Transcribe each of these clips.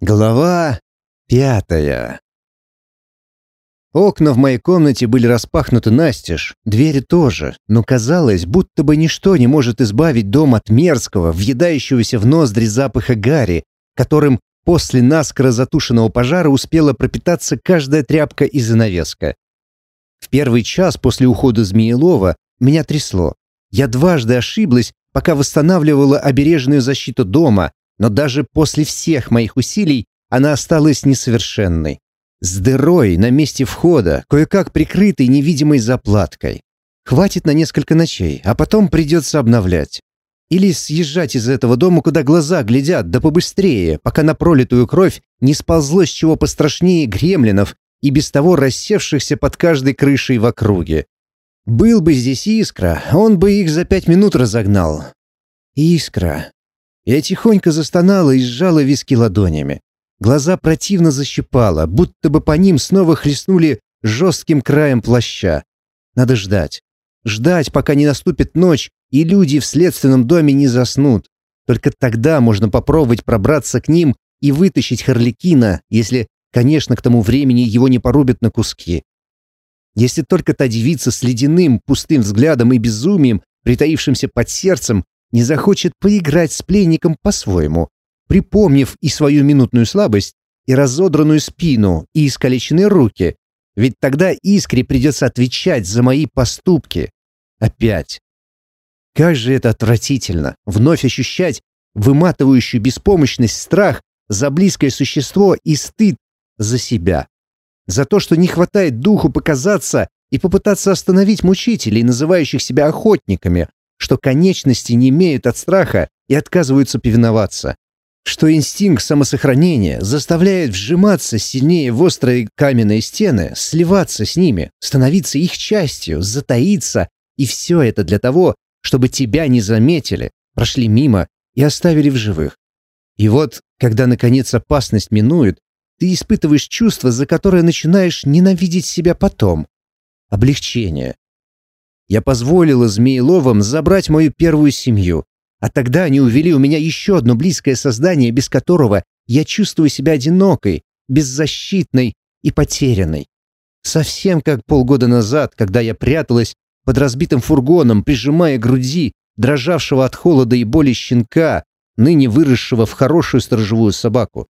Глава пятая Окна в моей комнате были распахнуты настежь, двери тоже, но казалось, будто бы ничто не может избавить дом от мерзкого, въедающегося в ноздри запаха гари, которым после наскоро затушенного пожара успела пропитаться каждая тряпка и занавеска. В первый час после ухода Змеелова меня трясло. Я дважды ошиблась, пока восстанавливала обережную защиту дома, но даже после всех моих усилий она осталась несовершенной. С дырой на месте входа, кое-как прикрытой невидимой заплаткой. Хватит на несколько ночей, а потом придется обновлять. Или съезжать из этого дома, куда глаза глядят, да побыстрее, пока на пролитую кровь не сползло с чего пострашнее гремлинов и без того рассевшихся под каждой крышей в округе. Был бы здесь Искра, он бы их за пять минут разогнал. Искра. Я тихонько застонала и сжала виски ладонями. Глаза противно защипало, будто бы по ним снова хлестнули жестким краем плаща. Надо ждать. Ждать, пока не наступит ночь, и люди в следственном доме не заснут. Только тогда можно попробовать пробраться к ним и вытащить Харликина, если, конечно, к тому времени его не порубят на куски. Если только та девица с ледяным, пустым взглядом и безумием, притаившимся под сердцем, не захочет поиграть с пленником по-своему, припомнив и свою минутную слабость, и разодранную спину, и искалеченные руки. Ведь тогда Искре придется отвечать за мои поступки. Опять. Как же это отвратительно, вновь ощущать выматывающую беспомощность, страх за близкое существо и стыд за себя. За то, что не хватает духу показаться и попытаться остановить мучителей, называющих себя охотниками, что конечности не имеют от страха и отказываются повиноваться что инстинкт самосохранения заставляет вжиматься сильнее в острые каменные стены, сливаться с ними, становиться их частью, затаиться, и все это для того, чтобы тебя не заметили, прошли мимо и оставили в живых. И вот, когда наконец опасность минует, ты испытываешь чувство, за которое начинаешь ненавидеть себя потом. Облегчение. Я позволила Змееловым забрать мою первую семью, а тогда они увели у меня еще одно близкое создание, без которого я чувствую себя одинокой, беззащитной и потерянной. Совсем как полгода назад, когда я пряталась под разбитым фургоном, прижимая груди дрожавшего от холода и боли щенка, ныне выросшего в хорошую сторожевую собаку.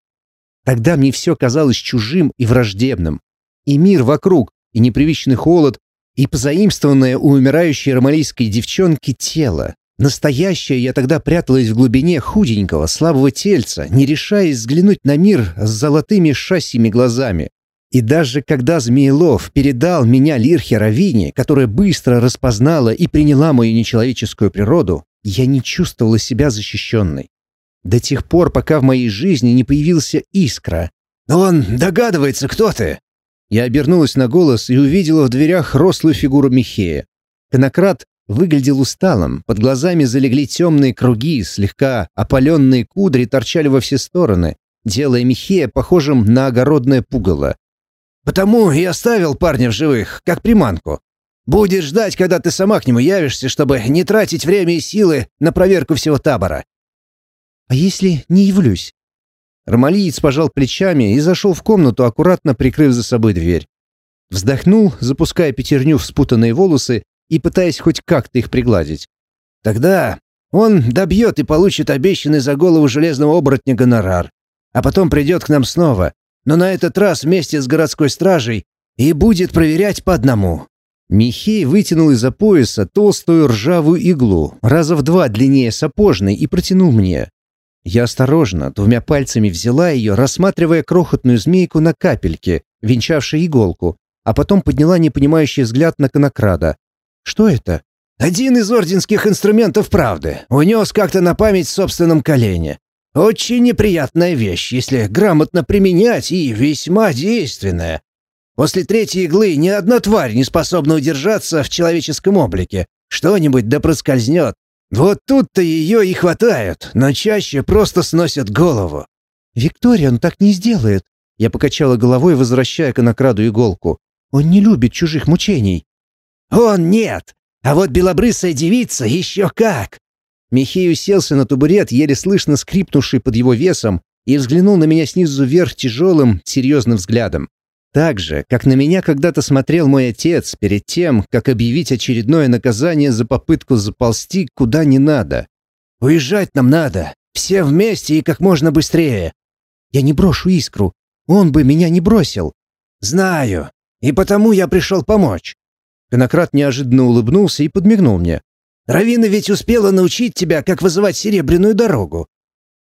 Тогда мне все казалось чужим и враждебным. И мир вокруг, и непривычный холод, и позаимствованное у умирающей ромалийской девчонки тело, Настоящая я тогда пряталась в глубине худенького, слабого тельца, не решаясь взглянуть на мир с золотыми шассими глазами. И даже когда Змеелов передал меня Лирхе Равине, которая быстро распознала и приняла мою нечеловеческую природу, я не чувствовала себя защищенной. До тех пор, пока в моей жизни не появился искра. «Он догадывается, кто ты!» Я обернулась на голос и увидела в дверях рослую фигуру Михея. Конократ выглядел усталым, под глазами залегли темные круги, слегка опаленные кудри торчали во все стороны, делая Михея похожим на огородное пугало. «Потому и оставил парня в живых, как приманку. Будет ждать, когда ты сама к нему явишься, чтобы не тратить время и силы на проверку всего табора». «А если не явлюсь?» Ромалиец пожал плечами и зашел в комнату, аккуратно прикрыв за собой дверь. Вздохнул, запуская пятерню в спутанные волосы и пытаясь хоть как-то их пригладить. Тогда он добьет и получит обещанный за голову железного оборотня гонорар, а потом придет к нам снова, но на этот раз вместе с городской стражей и будет проверять по одному». Михей вытянул из-за пояса толстую ржавую иглу, раза в два длиннее сапожной, и протянул мне. Я осторожно, двумя пальцами взяла ее, рассматривая крохотную змейку на капельке, венчавшей иголку, а потом подняла непонимающий взгляд на конокрада. Что это? Один из орденских инструментов правды. Унес как-то на память в собственном колене. Очень неприятная вещь, если грамотно применять, и весьма действенная. После третьей иглы ни одна тварь не способна удержаться в человеческом облике. Что-нибудь да проскользнет. Вот тут-то ее и хватают, но чаще просто сносят голову. «Виктория, он так не сделает!» Я покачала головой, возвращая конокраду иголку. «Он не любит чужих мучений». «Он нет! А вот белобрысая девица еще как!» Михей уселся на табурет, еле слышно скрипнувший под его весом, и взглянул на меня снизу вверх тяжелым, серьезным взглядом. Так же, как на меня когда-то смотрел мой отец перед тем, как объявить очередное наказание за попытку заползти куда не надо. «Уезжать нам надо. Все вместе и как можно быстрее». «Я не брошу искру. Он бы меня не бросил». «Знаю. И потому я пришел помочь». Конократ неожиданно улыбнулся и подмигнул мне. «Равина ведь успела научить тебя, как вызывать серебряную дорогу.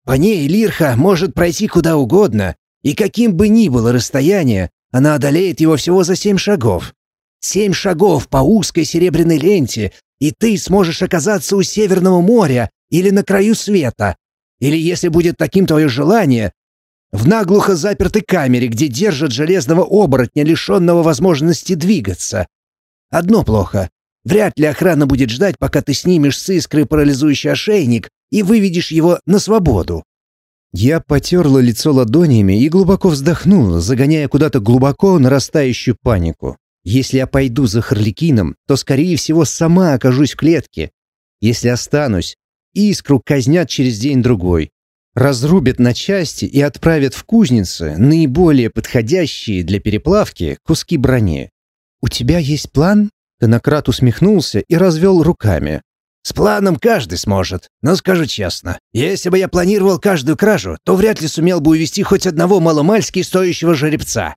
По ней Лирха может пройти куда угодно, и каким бы ни было расстояние, она одолеет его всего за семь шагов. Семь шагов по узкой серебряной ленте, и ты сможешь оказаться у Северного моря или на краю света. Или, если будет таким твое желание, в наглухо запертой камере, где держат железного оборотня, лишенного возможности двигаться. Одно плохо. Вряд ли охрана будет ждать, пока ты снимешь с искры парализующий ошейник и выведешь его на свободу. Я потерла лицо ладонями и глубоко вздохнула, загоняя куда-то глубоко нарастающую панику. Если я пойду за Харликином, то, скорее всего, сама окажусь в клетке. Если останусь, искру казнят через день-другой. Разрубят на части и отправят в кузницы наиболее подходящие для переплавки куски брони. «У тебя есть план?» Конократ усмехнулся и развел руками. С планом каждый сможет, но скажу честно, если бы я планировал каждую кражу, то вряд ли сумел бы увести хоть одного маломальски стоящего жеребца.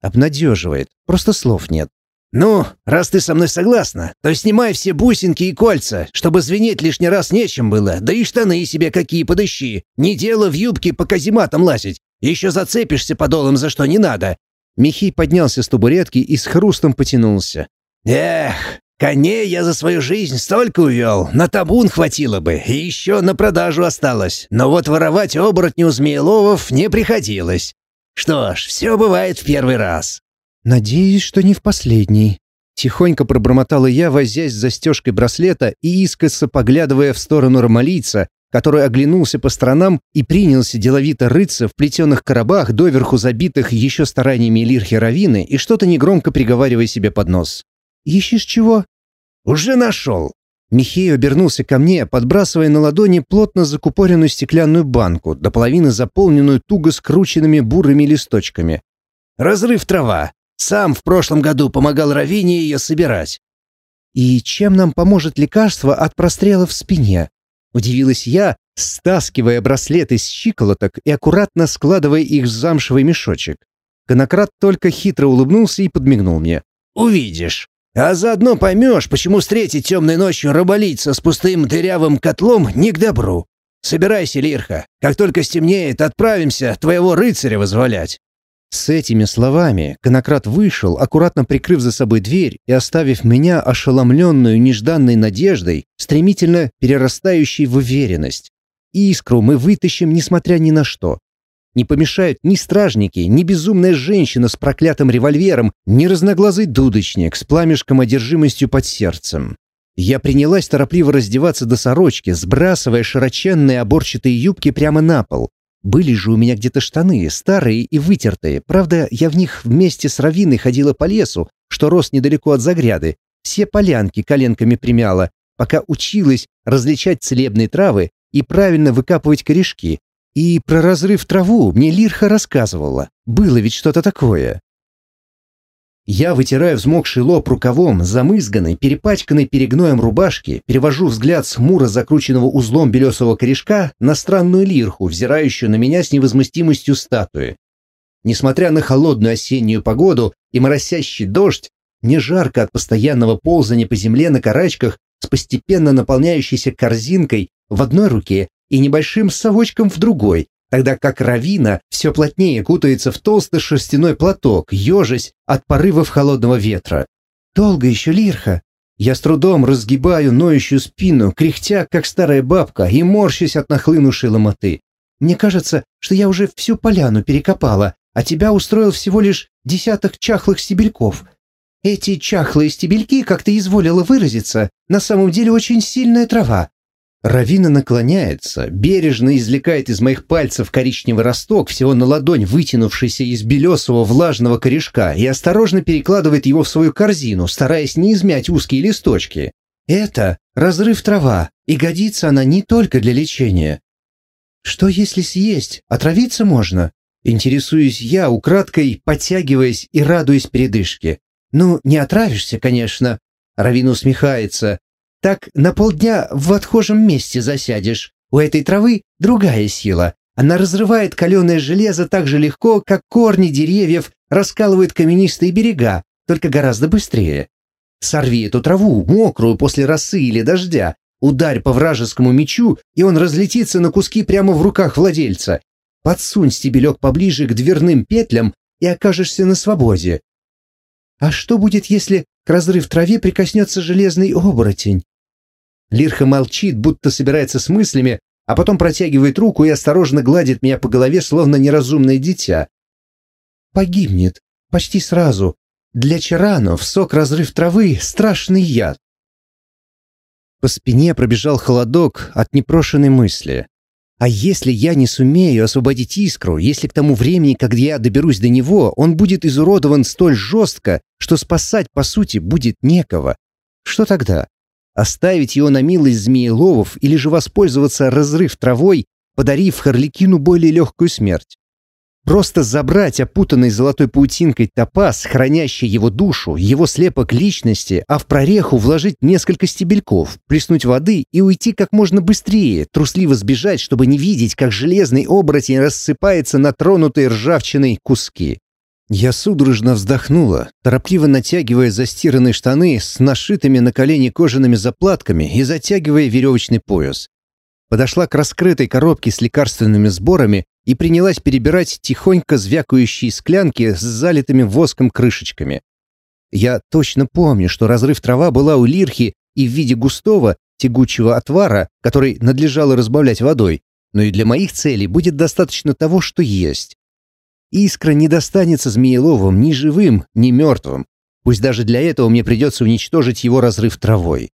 Обнадеживает, просто слов нет. «Ну, раз ты со мной согласна, то снимай все бусинки и кольца, чтобы звенеть лишний раз нечем было, да и штаны себе какие подыщи. Не дело в юбке по казематам лазить, еще зацепишься подолом за что не надо». Михей поднялся с табуретки и с хрустом потянулся. «Эх, Коней я за свою жизнь столько увел, на табун хватило бы, и еще на продажу осталось. Но вот воровать оборотню у змееловов не приходилось. Что ж, все бывает в первый раз. Надеюсь, что не в последний. Тихонько пробормотала я, возясь с застежкой браслета и искоса поглядывая в сторону ромалийца, который оглянулся по сторонам и принялся деловито рыться в плетеных коробах, доверху забитых еще стараниями Лирхи Равины и что-то негромко приговаривая себе под нос. «Ищешь чего?» «Уже нашел!» Михей обернулся ко мне, подбрасывая на ладони плотно закупоренную стеклянную банку, до половины заполненную туго скрученными бурыми листочками. «Разрыв трава. Сам в прошлом году помогал Равине ее собирать». «И чем нам поможет лекарство от прострела в спине?» Удивилась я, стаскивая браслеты с щиколоток и аккуратно складывая их в замшевый мешочек. Конократ только хитро улыбнулся и подмигнул мне. «Увидишь». А заодно поймешь, почему встретить темной ночью раболийца с пустым дырявым котлом не к добру. Собирайся, Лирха. Как только стемнеет, отправимся твоего рыцаря возволять». С этими словами конократ вышел, аккуратно прикрыв за собой дверь и оставив меня ошеломленную нежданной надеждой, стремительно перерастающей в уверенность. Искру мы вытащим, несмотря ни на что. Не помешают ни стражники, ни безумная женщина с проклятым револьвером, ни разноглазый дудочник с пламешком одержимостью под сердцем. Я принялась торопливо раздеваться до сорочки, сбрасывая широченные оборчатые юбки прямо на пол. Были же у меня где-то штаны, старые и вытертые. Правда, я в них вместе с Равиной ходила по лесу, что рос недалеко от загряды. Все полянки коленками примяла, пока училась различать целебные травы и правильно выкапывать корешки, и про разрыв траву мне Лирха рассказывала. Было ведь что-то такое. Я вытираю взмокший лоб рукавом, замызганной, перепачканной перегноем рубашки, перевожу взгляд с хмуро закрученного узлом белесого корешка на странную лирху, взирающую на меня с невозмутимостью статуи. Несмотря на холодную осеннюю погоду и моросящий дождь, мне жарко от постоянного ползания по земле на карачках с постепенно наполняющейся корзинкой в одной руке и небольшим совочком в другой, тогда как Равина все плотнее кутается в толстый шерстяной платок, ежась от порывов холодного ветра. «Долго еще, Лирха?» Я с трудом разгибаю ноющую спину, кряхтя, как старая бабка, и морщусь от нахлынувшей ломоты. «Мне кажется, что я уже всю поляну перекопала, а тебя устроил всего лишь десяток чахлых стебельков. Эти чахлые стебельки, как ты изволила выразиться, на самом деле очень сильная трава. Равина наклоняется, бережно извлекает из моих пальцев коричневый росток, всего на ладонь вытянувшийся из белесого влажного корешка, и осторожно перекладывает его в свою корзину, стараясь не измять узкие листочки. Это разрыв трава, и годится она не только для лечения. Что если съесть? Отравиться можно? Интересуюсь я, украдкой подтягиваясь и радуясь передышке. Ну, не отравишься, конечно. Равин усмехается. Так на полдня в отхожем месте засядешь. У этой травы другая сила. Она разрывает каленое железо так же легко, как корни деревьев раскалывают каменистые берега, только гораздо быстрее. Сорви эту траву, мокрую после росы или дождя, ударь по вражескому мечу, и он разлетится на куски прямо в руках владельца. Подсунь стебелек поближе к дверным петлям и окажешься на свободе. А что будет, если к разрыв траве прикоснется железный оборотень? Лирха молчит, будто собирается с мыслями, а потом протягивает руку и осторожно гладит меня по голове, словно неразумное дитя. Погибнет. Почти сразу. Для чаранов сок разрыв травы — страшный яд. По спине пробежал холодок от непрошенной мысли. А если я не сумею освободить искру, если к тому времени, когда я доберусь до него, он будет изуродован столь жестко, что спасать, по сути, будет некого? Что тогда? Оставить его на милость змееловов или же воспользоваться разрыв травой, подарив Харликину более легкую смерть? Просто забрать опутанный золотой паутинкой топаз, хранящий его душу, его слепок личности, а в прореху вложить несколько стебельков, плеснуть воды и уйти как можно быстрее, трусливо сбежать, чтобы не видеть, как железный оборотень рассыпается на тронутые ржавчиной куски. Я судорожно вздохнула, торопливо натягивая застиранные штаны с нашитыми на колени кожаными заплатками и затягивая веревочный пояс. Подошла к раскрытой коробке с лекарственными сборами и принялась перебирать тихонько звякающие склянки с залитыми воском крышечками. Я точно помню, что разрыв трава была у лирхи и в виде густого, тягучего отвара, который надлежало разбавлять водой, но и для моих целей будет достаточно того, что есть. Искра не достанется Змееловым ни живым, ни мертвым. Пусть даже для этого мне придется уничтожить его разрыв травой.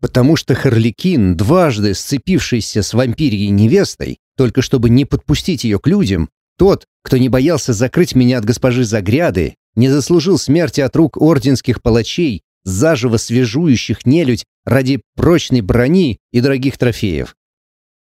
Потому что Харликин, дважды сцепившийся с вампирией невестой, только чтобы не подпустить ее к людям, тот, кто не боялся закрыть меня от госпожи Загряды, не заслужил смерти от рук орденских палачей, заживо свежующих нелюдь ради прочной брони и дорогих трофеев.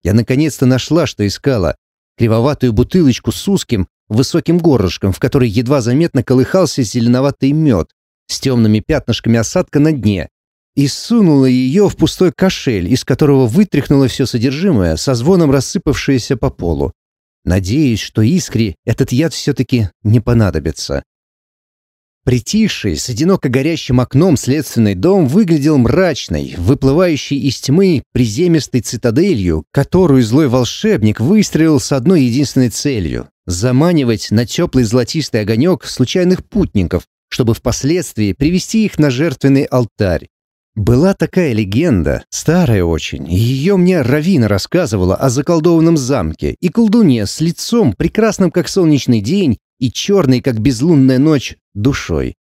Я наконец-то нашла, что искала. Кривоватую бутылочку с узким, высоким горлышком, в которой едва заметно колыхался зеленоватый мед с темными пятнышками осадка на дне, и сунула ее в пустой кошель, из которого вытряхнула все содержимое, со звоном рассыпавшееся по полу. Надеюсь, что искре этот яд все-таки не понадобится. Притихший, с одиноко горящим окном следственный дом выглядел мрачной, выплывающей из тьмы приземистой цитаделью, которую злой волшебник выстрелил с одной единственной целью — заманивать на теплый золотистый огонек случайных путников, чтобы впоследствии привести их на жертвенный алтарь. Была такая легенда, старая очень, ее мне Равина рассказывала о заколдованном замке и колдуне с лицом, прекрасным как солнечный день и черной, как безлунная ночь, душой.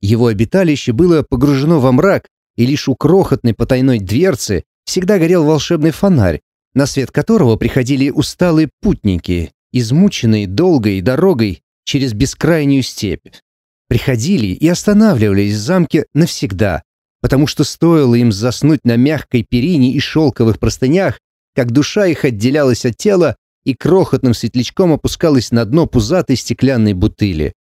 Его обиталище было погружено во мрак, и лишь у крохотной потайной дверцы всегда горел волшебный фонарь, на свет которого приходили усталые путники, измученные долгой дорогой через бескрайнюю степь. Приходили и останавливались в замке навсегда, потому что стоило им заснуть на мягкой перине и шелковых простынях, как душа их отделялась от тела и крохотным светлячком опускалась на дно пузатой стеклянной бутыли.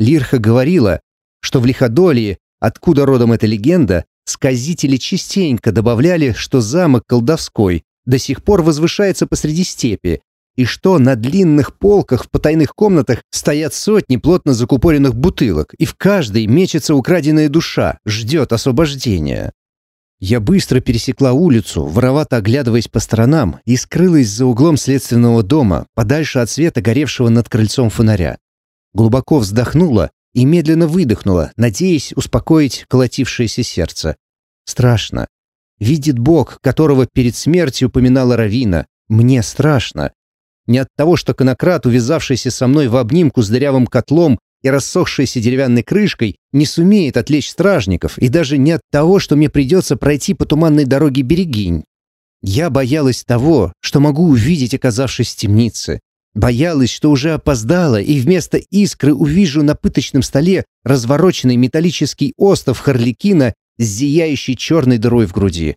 Лирха говорила, что в Лиходолии, откуда родом эта легенда, сказители частенько добавляли, что замок колдовской до сих пор возвышается посреди степи, и что на длинных полках в потайных комнатах стоят сотни плотно закупоренных бутылок, и в каждой мечется украденная душа, ждет освобождения. Я быстро пересекла улицу, воровато оглядываясь по сторонам, и скрылась за углом следственного дома, подальше от света, горевшего над крыльцом фонаря. Глубоко вздохнула и медленно выдохнула, надеясь успокоить колотившееся сердце. Страшно. Видит Бог, которого перед смертью упоминала Равина. Мне страшно. Не от того, что конократ, увязавшийся со мной в обнимку с дырявым котлом, и рассохшейся деревянной крышкой не сумеет отвлечь стражников, и даже не от того, что мне придется пройти по туманной дороге Берегинь. Я боялась того, что могу увидеть, оказавшись в темнице. Боялась, что уже опоздала, и вместо искры увижу на пыточном столе развороченный металлический остов Харликина с зияющей черной дырой в груди.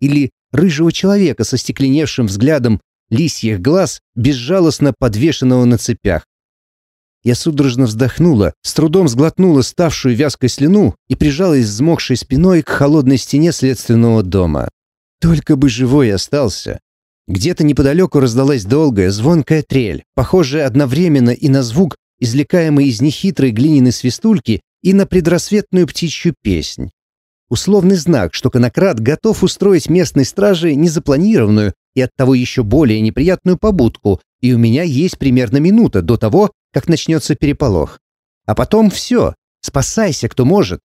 Или рыжего человека со стекленевшим взглядом, лисьих глаз, безжалостно подвешенного на цепях. Я судорожно вздохнула, с трудом сглотнула ставшую вязкой слюну и прижалась взмокшей спиной к холодной стене следственного дома. Только бы живой остался. Где-то неподалеку раздалась долгая, звонкая трель, похожая одновременно и на звук, извлекаемый из нехитрой глиняной свистульки, и на предрассветную птичью песнь. Условный знак, что конократ готов устроить местной страже незапланированную и оттого еще более неприятную побудку, и у меня есть примерно минута до того, как начнется переполох. А потом все, спасайся, кто может.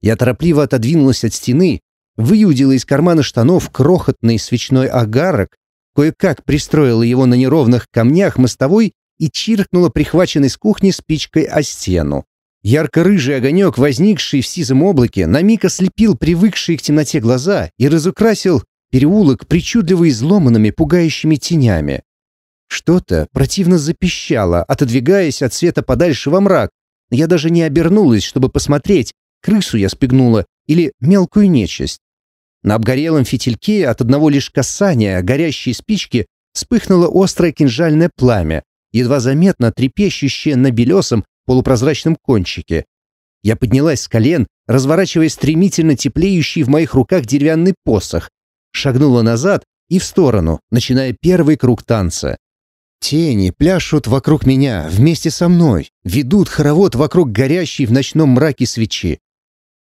Я торопливо отодвинулась от стены, выудила из кармана штанов крохотный свечной агарок, кое-как пристроила его на неровных камнях мостовой и чиркнула прихваченной с кухни спичкой о стену. Ярко-рыжий огонек, возникший в сизом облаке, на миг ослепил привыкшие к темноте глаза и разукрасил переулок причудливо изломанными, пугающими тенями. Что-то противно запищало, отодвигаясь от света подальше во мрак. Я даже не обернулась, чтобы посмотреть, крысу я спигнула или мелкую нечисть. На обгорелом фитильке от одного лишь касания горящей спички вспыхнуло острое кинжальное пламя, едва заметно трепещущее на белесом полупрозрачном кончике. Я поднялась с колен, разворачивая стремительно теплеющий в моих руках деревянный посох, шагнула назад и в сторону, начиная первый круг танца. Тени пляшут вокруг меня, вместе со мной, ведут хоровод вокруг горящей в ночном мраке свечи.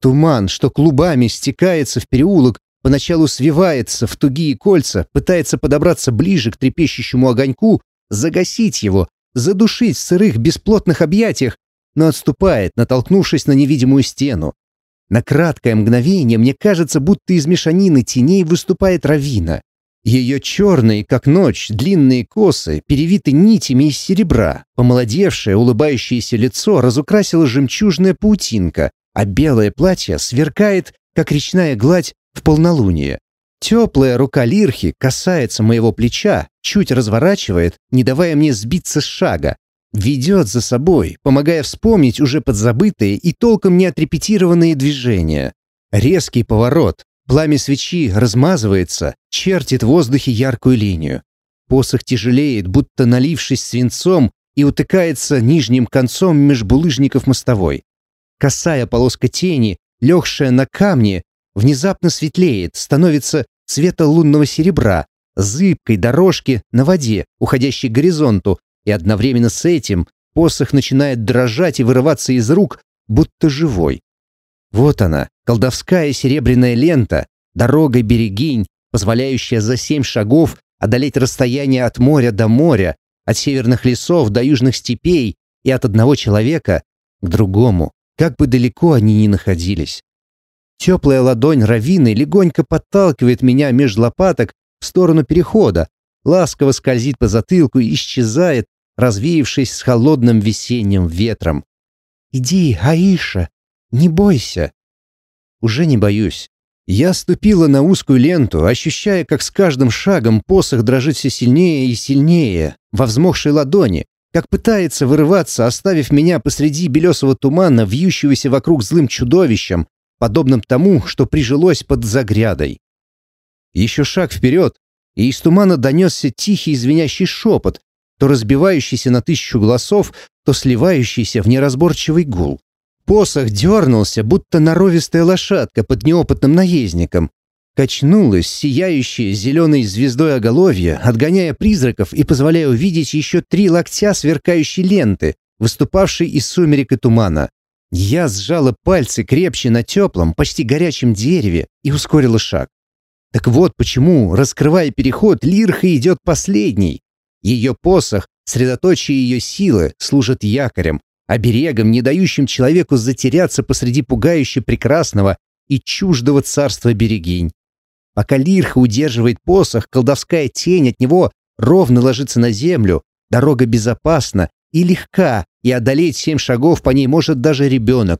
Туман, что клубами стекается в переулок, поначалу свивается в тугие кольца, пытается подобраться ближе к трепещущему огоньку, загасить его, задушить в сырых бесплотных объятиях, но отступает, натолкнувшись на невидимую стену. На краткое мгновение мне кажется, будто из мешанины теней выступает равина. Ее черные, как ночь, длинные косы, перевиты нитями из серебра, помолодевшее, улыбающееся лицо разукрасила жемчужная паутинка, а белое платье сверкает, как речная гладь в полнолуние. Теплая рука Лирхи касается моего плеча, чуть разворачивает, не давая мне сбиться с шага. Ведет за собой, помогая вспомнить уже подзабытые и толком не отрепетированные движения. Резкий поворот, Пламя свечи размазывается, чертит в воздухе яркую линию. Посох тяжелеет, будто налившись свинцом, и утыкается нижним концом меж булыжников мостовой. Косая полоска тени, легшая на камне, внезапно светлеет, становится цвета лунного серебра, зыбкой дорожки на воде, уходящей к горизонту, и одновременно с этим посох начинает дрожать и вырываться из рук, будто живой. Вот она, колдовская серебряная лента, дорога берегинь, позволяющая за семь шагов одолеть расстояние от моря до моря, от северных лесов до южных степей и от одного человека к другому, как бы далеко они ни находились. Теплая ладонь равины легонько подталкивает меня меж лопаток в сторону перехода, ласково скользит по затылку и исчезает, развеявшись с холодным весенним ветром. «Иди, Аиша, не бойся. Уже не боюсь. Я ступила на узкую ленту, ощущая, как с каждым шагом посох дрожит все сильнее и сильнее, во взмокшей ладони, как пытается вырываться, оставив меня посреди белесого тумана, вьющегося вокруг злым чудовищем, подобным тому, что прижилось под загрядой. Еще шаг вперед, и из тумана донесся тихий звенящий шепот, то разбивающийся на тысячу голосов, то сливающийся в неразборчивый гул. Посох дернулся, будто норовистая лошадка под неопытным наездником. Качнулась сияющая зеленой звездой оголовье, отгоняя призраков и позволяя увидеть еще три локтя сверкающей ленты, выступавшей из сумерек и тумана. Я сжала пальцы крепче на теплом, почти горячем дереве и ускорила шаг. Так вот почему, раскрывая переход, Лирха идет последней. Ее посох, средоточие ее силы, служит якорем, оберегом, не дающим человеку затеряться посреди пугающе прекрасного и чуждого царства берегинь. Пока Лирха удерживает посох, колдовская тень от него ровно ложится на землю, дорога безопасна и легка, и одолеть семь шагов по ней может даже ребенок.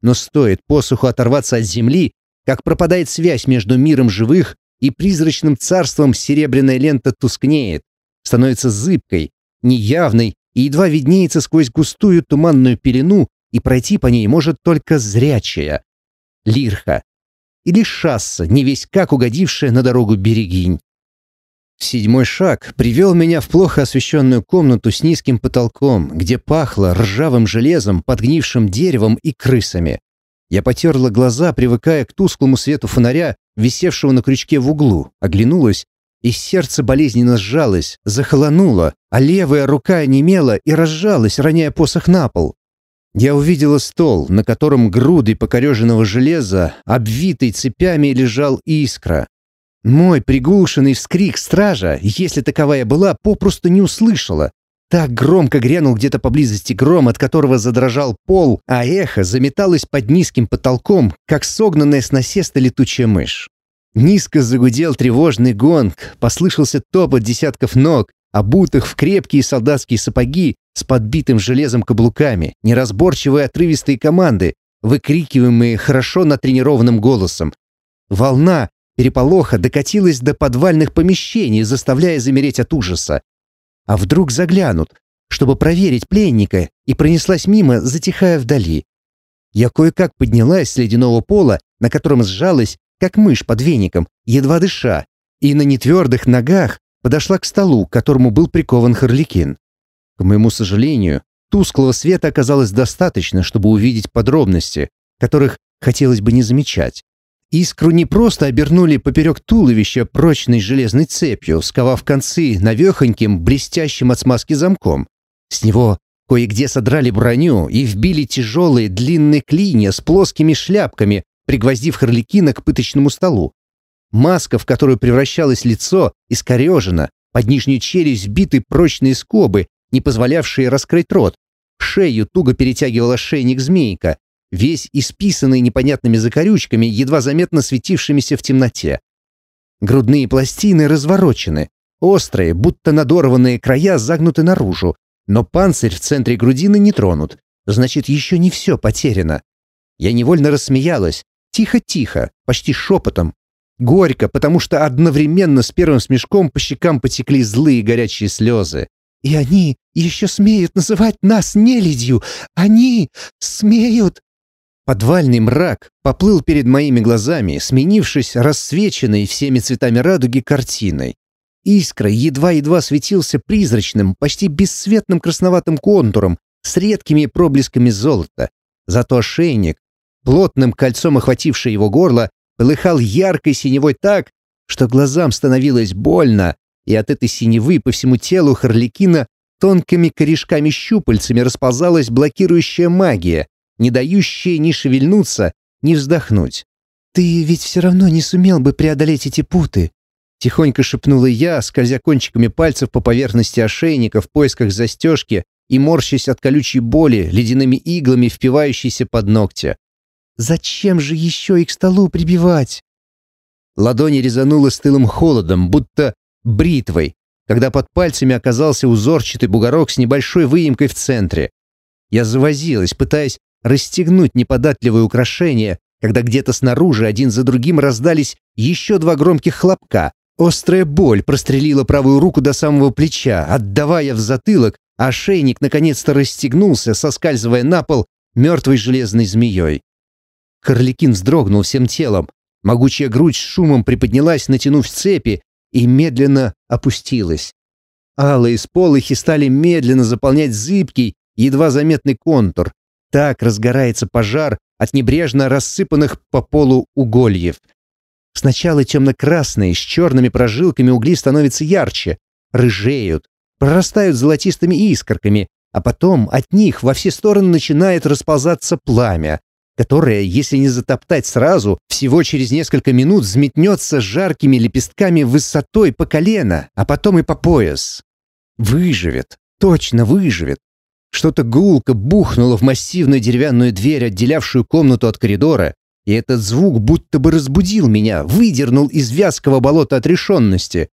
Но стоит посоху оторваться от земли, как пропадает связь между миром живых и призрачным царством серебряная лента тускнеет, становится зыбкой, неявной и едва виднеется сквозь густую туманную пелену, и пройти по ней может только зрячая. Лирха. Или шасса, не весь как угодившая на дорогу берегинь. Седьмой шаг привел меня в плохо освещенную комнату с низким потолком, где пахло ржавым железом, подгнившим деревом и крысами. Я потерла глаза, привыкая к тусклому свету фонаря, висевшего на крючке в углу, оглянулась, и сердце болезненно сжалось, захолонуло, а левая рука онемела и разжалась, роняя посох на пол. Я увидела стол, на котором грудой покореженного железа, обвитый цепями, лежал искра. Мой приглушенный вскрик стража, если таковая была, попросту не услышала. Так громко грянул где-то поблизости гром, от которого задрожал пол, а эхо заметалось под низким потолком, как согнанная с насеста летучая мышь. Низко загудел тревожный гонг, послышался топот десятков ног, обутых в крепкие солдатские сапоги с подбитым железом каблуками, неразборчивые отрывистые команды, выкрикиваемые хорошо натренированным голосом. Волна переполоха докатилась до подвальных помещений, заставляя замереть от ужаса. А вдруг заглянут, чтобы проверить пленника, и пронеслась мимо, затихая вдали. Я кое-как поднялась с ледяного пола, на котором сжалась, как мышь под веником, едва дыша, и на нетвердых ногах подошла к столу, к которому был прикован Харликин. К моему сожалению, тусклого света оказалось достаточно, чтобы увидеть подробности, которых хотелось бы не замечать. Искру не просто обернули поперек туловища прочной железной цепью, сковав концы навехоньким, блестящим от смазки замком. С него кое-где содрали броню и вбили тяжелые длинные клинья с плоскими шляпками, пригвоздив Харликина к пыточному столу. Маска, в которую превращалось лицо, искорежена, под нижнюю челюсть вбиты прочные скобы, не позволявшие раскрыть рот. Шею туго перетягивала шейник змейка, весь исписанный непонятными закорючками, едва заметно светившимися в темноте. Грудные пластины разворочены, острые, будто надорванные края загнуты наружу, но панцирь в центре грудины не тронут, значит, еще не все потеряно. Я невольно рассмеялась, Тихо-тихо, почти шепотом. Горько, потому что одновременно с первым смешком по щекам потекли злые горячие слезы. «И они еще смеют называть нас нелюдью! Они смеют!» Подвальный мрак поплыл перед моими глазами, сменившись рассвеченной всеми цветами радуги картиной. Искра едва-едва светился призрачным, почти бесцветным красноватым контуром с редкими проблесками золота. Зато ошейник, плотным кольцом охвативший его горло, полыхал яркой синевой так, что глазам становилось больно, и от этой синевы по всему телу Харликина тонкими корешками-щупальцами расползалась блокирующая магия, не дающая ни шевельнуться, ни вздохнуть. «Ты ведь все равно не сумел бы преодолеть эти путы», Тихонько шепнула я, скользя кончиками пальцев по поверхности ошейника в поисках застежки и морщась от колючей боли, ледяными иглами впивающейся под ногти. Зачем же еще их к столу прибивать? Ладони резануло стылым холодом, будто бритвой, когда под пальцами оказался узорчатый бугорок с небольшой выемкой в центре. Я завозилась, пытаясь расстегнуть неподатливое украшение, когда где-то снаружи один за другим раздались еще два громких хлопка. Острая боль прострелила правую руку до самого плеча, отдавая в затылок, а шейник наконец-то расстегнулся, соскальзывая на пол мертвой железной змеей. Харликин вздрогнул всем телом. Могучая грудь с шумом приподнялась, натянув цепи, и медленно опустилась. Алые сполохи стали медленно заполнять зыбкий, едва заметный контур. Так разгорается пожар от небрежно рассыпанных по полу угольев. Сначала темно-красные, с черными прожилками угли становятся ярче, рыжеют, прорастают золотистыми искорками, а потом от них во все стороны начинает расползаться пламя, которая, если не затоптать сразу, всего через несколько минут взметнется жаркими лепестками высотой по колено, а потом и по пояс. Выживет, точно выживет. Что-то гулко бухнуло в массивную деревянную дверь, отделявшую комнату от коридора, и этот звук будто бы разбудил меня, выдернул из вязкого болота отрешенности.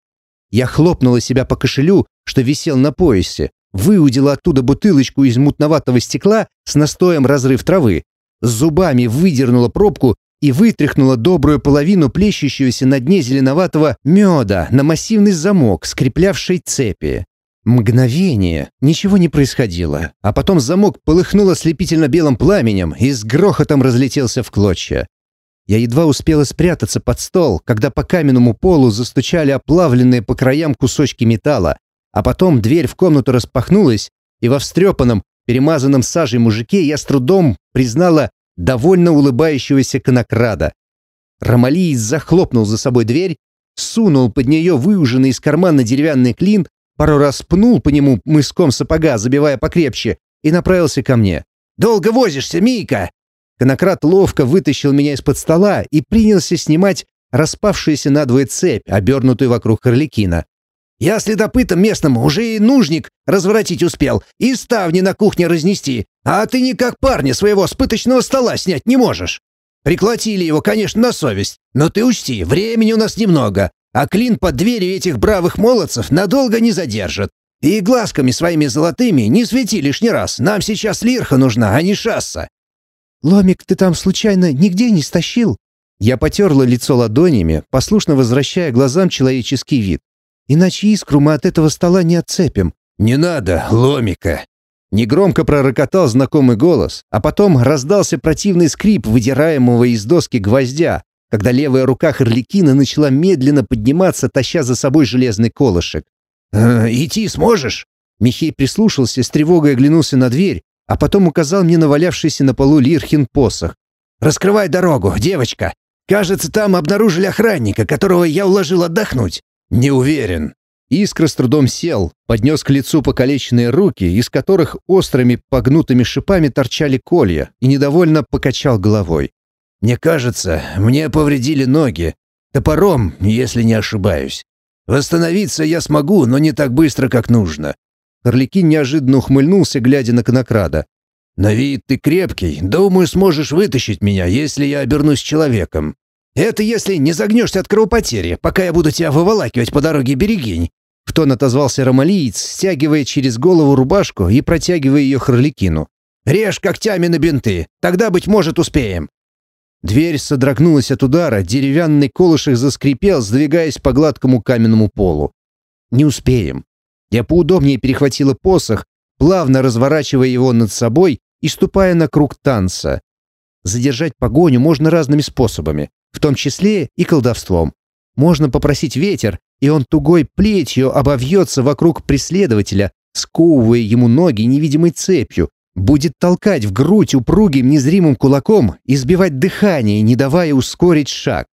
Я хлопнула себя по кошелю, что висел на поясе, выудила оттуда бутылочку из мутноватого стекла с настоем разрыв травы, зубами выдернула пробку и вытряхнула добрую половину плещущегося на дне зеленоватого меда на массивный замок, скреплявший цепи. Мгновение, ничего не происходило, а потом замок полыхнул ослепительно белым пламенем и с грохотом разлетелся в клочья. Я едва успела спрятаться под стол, когда по каменному полу застучали оплавленные по краям кусочки металла, а потом дверь в комнату распахнулась, и во встрепанном, перемазанном сажей мужике я с трудом признала довольно улыбающегося конокрада. Ромалиец захлопнул за собой дверь, сунул под нее выуженный из кармана деревянный клин, пару раз пнул по нему мыском сапога, забивая покрепче, и направился ко мне. «Долго возишься, Мийка!» Конократ ловко вытащил меня из-под стола и принялся снимать распавшуюся надвое цепь, обернутую вокруг Харликина. «Я следопытом местным уже и нужник разворотить успел, и ставни на кухне разнести, а ты никак парня своего с пыточного стола снять не можешь. Приколотили его, конечно, на совесть, но ты учти, времени у нас немного, а клин под дверью этих бравых молодцев надолго не задержит. И глазками своими золотыми не свети лишний раз, нам сейчас лирха нужна, а не шасса. «Ломик, ты там случайно нигде не стащил?» Я потерла лицо ладонями, послушно возвращая глазам человеческий вид. «Иначе искру мы от этого стола не отцепим». «Не надо, Ломика!» Негромко пророкотал знакомый голос, а потом раздался противный скрип выдираемого из доски гвоздя, когда левая рука Харликина начала медленно подниматься, таща за собой железный колышек. «Э, «Идти сможешь?» Михей прислушался, с тревогой оглянулся на дверь, а потом указал мне на валявшийся на полу Лирхин посох. «Раскрывай дорогу, девочка! Кажется, там обнаружили охранника, которого я уложил отдохнуть». «Не уверен». Искра с трудом сел, поднес к лицу покалеченные руки, из которых острыми погнутыми шипами торчали колья, и недовольно покачал головой. «Мне кажется, мне повредили ноги. Топором, если не ошибаюсь. Восстановиться я смогу, но не так быстро, как нужно. Орликин неожиданно ухмыльнулся, глядя на конокрада. «На вид ты крепкий. Думаю, сможешь вытащить меня, если я обернусь человеком. Это если не загнешься от кровопотери, пока я буду тебя выволакивать по дороге Берегинь». В тон отозвался ромалиец, стягивая через голову рубашку и протягивая ее Харликину. «Режь когтями на бинты, тогда, быть может, успеем». Дверь содрогнулась от удара, деревянный колышек заскрипел, сдвигаясь по гладкому каменному полу. «Не успеем. Я поудобнее перехватила посох, плавно разворачивая его над собой и ступая на круг танца. Задержать погоню можно разными способами, в том числе и колдовством. Можно попросить ветер, и он тугой плетью обовьется вокруг преследователя, сковывая ему ноги невидимой цепью, будет толкать в грудь упругим незримым кулаком и сбивать дыхание, не давая ускорить шаг.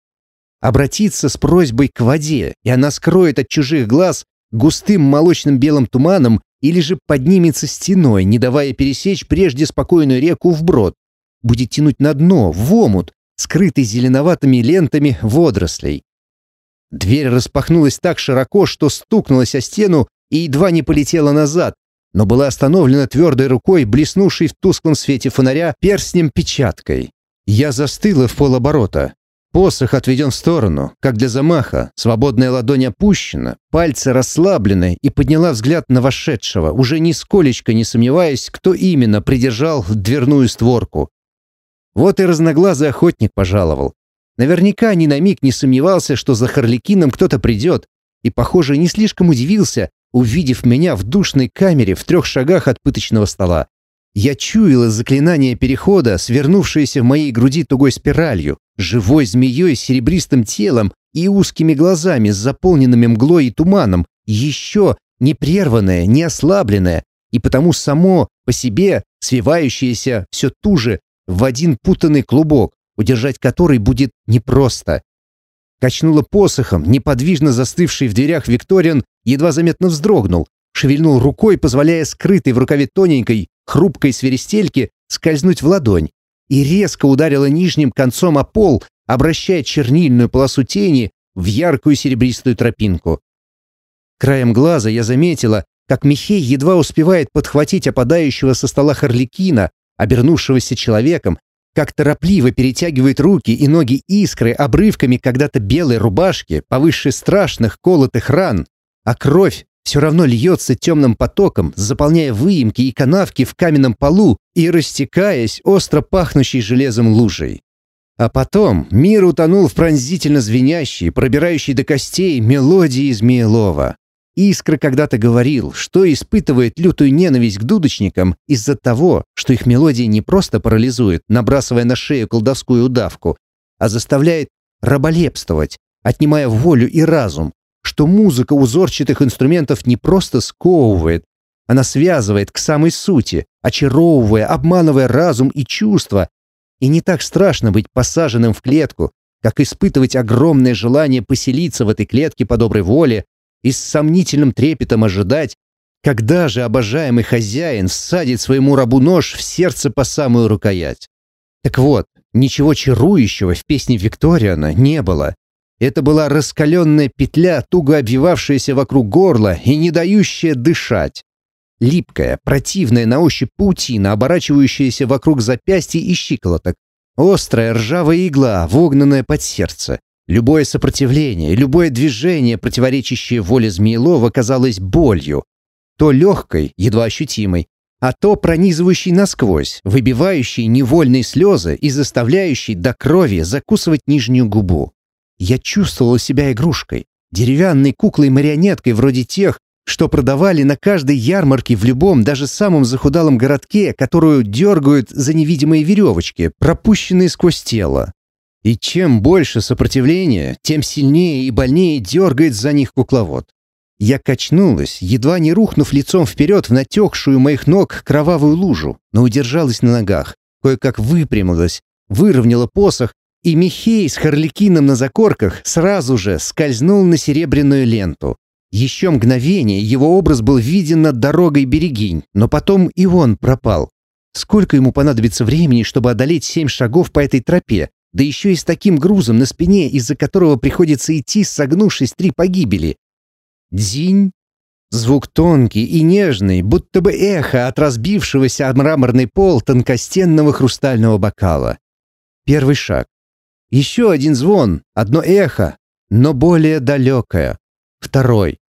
Обратиться с просьбой к воде, и она скроет от чужих глаз густым молочным белым туманом или же поднимется стеной, не давая пересечь прежде спокойную реку вброд. Будет тянуть на дно, в омут, скрытый зеленоватыми лентами водорослей. Дверь распахнулась так широко, что стукнулась о стену и едва не полетела назад, но была остановлена твердой рукой, блеснувшей в тусклом свете фонаря перстнем-печаткой. Я застыла в полоборота. Посох отведен в сторону, как для замаха, свободная ладонь опущена, пальцы расслаблены и подняла взгляд на вошедшего, уже нисколечко не сомневаясь, кто именно придержал дверную створку. Вот и разноглазый охотник пожаловал. Наверняка ни на миг не сомневался, что за Харликином кто-то придет, и, похоже, не слишком удивился, увидев меня в душной камере в трех шагах от пыточного стола. Я чуяла заклинание перехода, свернувшееся в моей груди тугой спиралью, живой змеей с серебристым телом и узкими глазами с заполненными мглой и туманом, еще не прерванное, не ослабленное, и потому само по себе свивающееся все туже в один путанный клубок, удержать который будет непросто. Качнула посохом, неподвижно застывший в дверях Викториан едва заметно вздрогнул, шевельнул рукой, позволяя скрытой в рукаве тоненькой, хрупкой свиристельке скользнуть в ладонь, и резко ударила нижним концом о пол, обращая чернильную полосу тени в яркую серебристую тропинку. Краем глаза я заметила, как Михей едва успевает подхватить опадающего со стола Харликина, обернувшегося человеком, как торопливо перетягивает руки и ноги искры обрывками когда-то белой рубашки повыше страшных колотых ран, а кровь все равно льется темным потоком, заполняя выемки и канавки в каменном полу и растекаясь остро пахнущей железом лужей. А потом мир утонул в пронзительно звенящей, пробирающей до костей мелодии Змеелова. Искра когда-то говорил, что испытывает лютую ненависть к дудочникам из-за того, что их мелодии не просто парализуют, набрасывая на шею колдовскую удавку, а заставляет раболепствовать, отнимая волю и разум, что музыка узорчатых инструментов не просто сковывает, она связывает к самой сути, очаровывая, обманывая разум и чувства. И не так страшно быть посаженным в клетку, как испытывать огромное желание поселиться в этой клетке по доброй воле и с сомнительным трепетом ожидать, когда же обожаемый хозяин всадит своему рабу нож в сердце по самую рукоять. Так вот, ничего чарующего в песне Викториана не было. Это была раскаленная петля, туго обвивавшаяся вокруг горла и не дающая дышать. Липкая, противная на ощупь паутина, оборачивающаяся вокруг запястья и щиколоток. Острая ржавая игла, вогнанная под сердце. Любое сопротивление, любое движение, противоречащее воле Змеелова, казалось болью. То легкой, едва ощутимой, а то пронизывающей насквозь, выбивающей невольные слезы и заставляющей до крови закусывать нижнюю губу. Я чувствовала себя игрушкой, деревянной куклой-марионеткой вроде тех, что продавали на каждой ярмарке в любом, даже самом захудалом городке, которую дергают за невидимые веревочки, пропущенные сквозь тело. И чем больше сопротивления, тем сильнее и больнее дергает за них кукловод. Я качнулась, едва не рухнув лицом вперед в натекшую моих ног кровавую лужу, но удержалась на ногах, кое-как выпрямилась, выровняла посох, и Михей с Харликином на закорках сразу же скользнул на серебряную ленту. Еще мгновение его образ был виден над дорогой Берегинь, но потом и он пропал. Сколько ему понадобится времени, чтобы одолеть семь шагов по этой тропе, да еще и с таким грузом на спине, из-за которого приходится идти, согнувшись три погибели? Дзинь. Звук тонкий и нежный, будто бы эхо от разбившегося о мраморный пол тонкостенного хрустального бокала. Первый шаг. Еще один звон, одно эхо, но более далекое. Второй.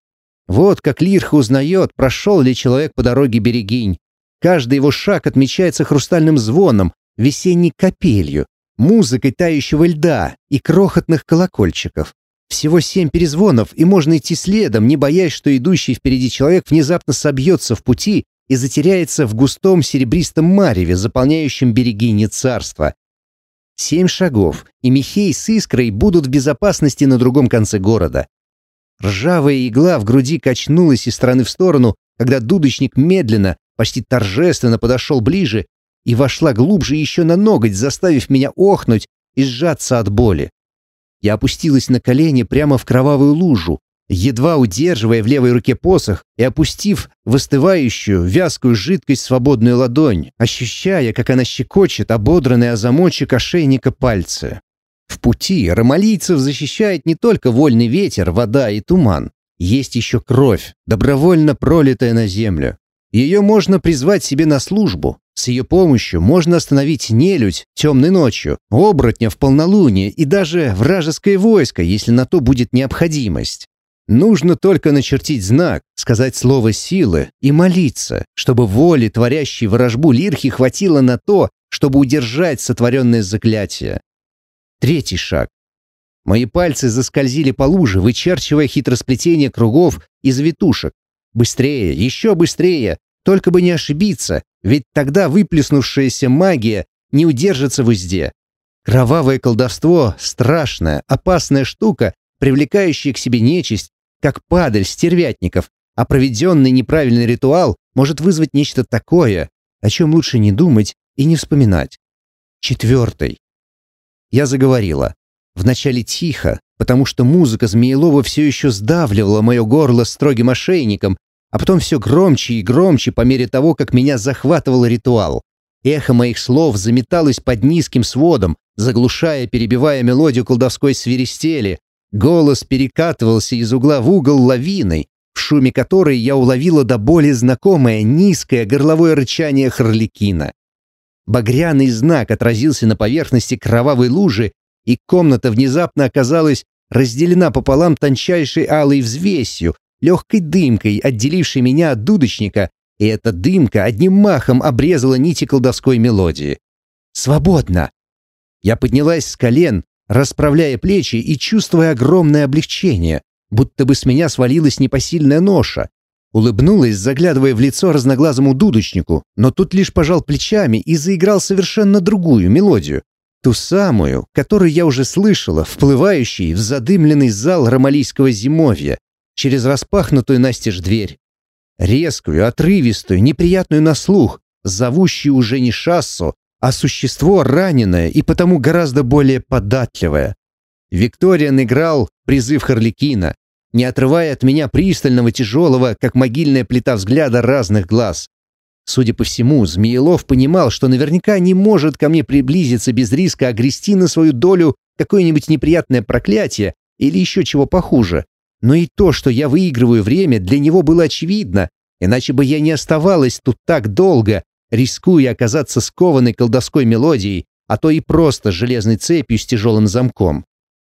Вот как Лирха узнает, прошел ли человек по дороге Берегинь. Каждый его шаг отмечается хрустальным звоном, весенней капелью, музыкой тающего льда и крохотных колокольчиков. Всего семь перезвонов, и можно идти следом, не боясь, что идущий впереди человек внезапно собьется в пути и затеряется в густом серебристом мареве, заполняющем берегини царства. Семь шагов, и Михей с Искрой будут в безопасности на другом конце города. Ржавая игла в груди качнулась из стороны в сторону, когда дудочник медленно, почти торжественно подошел ближе и вошла глубже еще на ноготь, заставив меня охнуть и сжаться от боли. Я опустилась на колени прямо в кровавую лужу, едва удерживая в левой руке посох и опустив в остывающую, вязкую жидкость свободную ладонь, ощущая, как она щекочет ободранный о замочек ошейника пальцы. В пути ромалийцев защищает не только вольный ветер, вода и туман. Есть еще кровь, добровольно пролитая на землю. Ее можно призвать себе на службу. С ее помощью можно остановить нелюдь темной ночью, оборотня в полнолуние и даже вражеское войско, если на то будет необходимость. Нужно только начертить знак, сказать слово силы и молиться, чтобы воли, творящей ворожбу лирхи, хватило на то, чтобы удержать сотворенное заклятие. Третий шаг. Мои пальцы заскользили по луже, вычерчивая хитросплетение кругов и завитушек. Быстрее, еще быстрее, только бы не ошибиться, ведь тогда выплеснувшаяся магия не удержится в узде. Кровавое колдовство — страшная, опасная штука, привлекающая к себе нечисть, как падаль стервятников, а проведенный неправильный ритуал может вызвать нечто такое, о чем лучше не думать и не вспоминать. Четвертый. Я заговорила. Вначале тихо, потому что музыка Змеелова все еще сдавливала мое горло строгим ошейником, а потом все громче и громче по мере того, как меня захватывал ритуал. Эхо моих слов заметалось под низким сводом, заглушая, перебивая мелодию колдовской свиристели. Голос перекатывался из угла в угол лавиной, в шуме которой я уловила до боли знакомое низкое горловое рычание Харликина. Багряный знак отразился на поверхности кровавой лужи, и комната внезапно оказалась разделена пополам тончайшей алой взвесью, легкой дымкой, отделившей меня от дудочника, и эта дымка одним махом обрезала нити колдовской мелодии. «Свободно!» Я поднялась с колен, расправляя плечи и чувствуя огромное облегчение, будто бы с меня свалилась непосильная ноша, Улыбнулась, заглядывая в лицо разноглазому дудочнику, но тут лишь пожал плечами и заиграл совершенно другую мелодию. Ту самую, которую я уже слышала, вплывающей в задымленный зал ромалийского зимовья, через распахнутую настежь дверь. Резкую, отрывистую, неприятную на слух, зовущую уже не шассу, а существо раненое и потому гораздо более податливое. Викториан играл призыв Харликина, не отрывая от меня пристального, тяжелого, как могильная плита взгляда разных глаз. Судя по всему, Змеелов понимал, что наверняка не может ко мне приблизиться без риска огрести на свою долю какое-нибудь неприятное проклятие или еще чего похуже. Но и то, что я выигрываю время, для него было очевидно, иначе бы я не оставалась тут так долго, рискуя оказаться скованной колдовской мелодией, а то и просто железной цепью с тяжелым замком.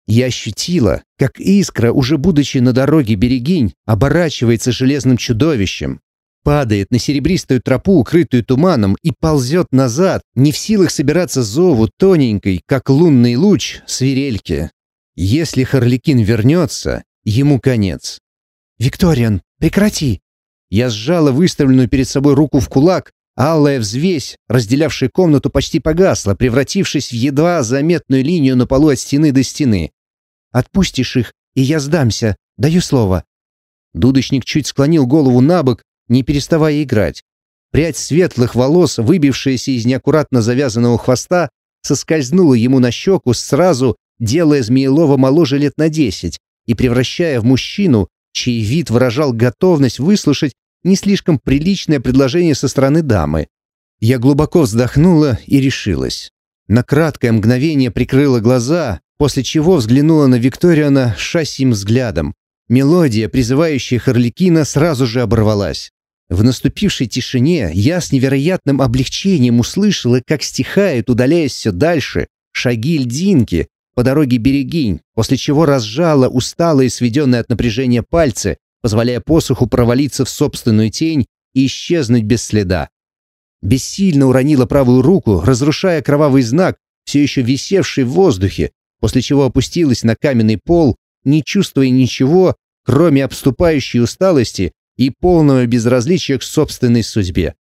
Я ощутила, как искра, уже будучи на дороге Берегинь, оборачивается железным чудовищем, падает на серебристую тропу, укрытую туманом, и ползет назад, не в силах собираться зову тоненькой, как лунный луч, свирельки. Если Харликин вернется, ему конец. «Викториан, прекрати!» Я сжала выставленную перед собой руку в кулак, алая взвесь, разделявшая комнату, почти погасла, превратившись в едва заметную линию на полу от стены до стены. «Отпустишь их, и я сдамся, даю слово». Дудочник чуть склонил голову на бок, не переставая играть. Прядь светлых волос, выбившаяся из неаккуратно завязанного хвоста, соскользнула ему на щеку, сразу делая Змеелова моложе лет на десять и превращая в мужчину, чей вид выражал готовность выслушать не слишком приличное предложение со стороны дамы. Я глубоко вздохнула и решилась. На краткое мгновение прикрыла глаза, после чего взглянула на Викториана шассим взглядом. Мелодия, призывающая Харликина, сразу же оборвалась. В наступившей тишине я с невероятным облегчением услышала, как стихает, удаляясь все дальше, шаги льдинки по дороге Берегинь, после чего разжала усталые, сведенные от напряжения пальцы, позволяя посоху провалиться в собственную тень и исчезнуть без следа. Бессильно уронила правую руку, разрушая кровавый знак, все еще висевший в воздухе, после чего опустилась на каменный пол, не чувствуя ничего, кроме обступающей усталости и полного безразличия к собственной судьбе.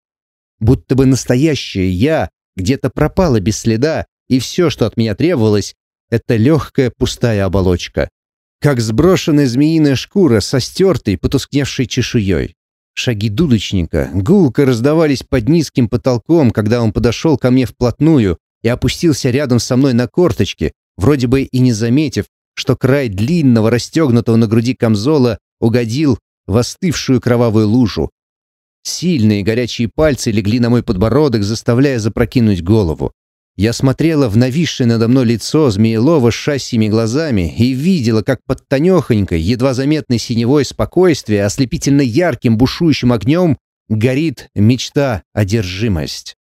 Будто бы настоящее «я» где-то пропало без следа, и все, что от меня требовалось, это легкая пустая оболочка. Как сброшенная змеиная шкура со стертой, потускневшей чешуей. Шаги дудочника гулко раздавались под низким потолком, когда он подошел ко мне вплотную и опустился рядом со мной на корточки, вроде бы и не заметив, что край длинного расстегнутого на груди камзола угодил в остывшую кровавую лужу. Сильные горячие пальцы легли на мой подбородок, заставляя запрокинуть голову. Я смотрела в нависшее надо мной лицо Змеелова с шассими глазами и видела, как под тонехонькой, едва заметной синевой спокойствие, ослепительно ярким бушующим огнем горит мечта одержимость.